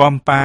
កំប៉ា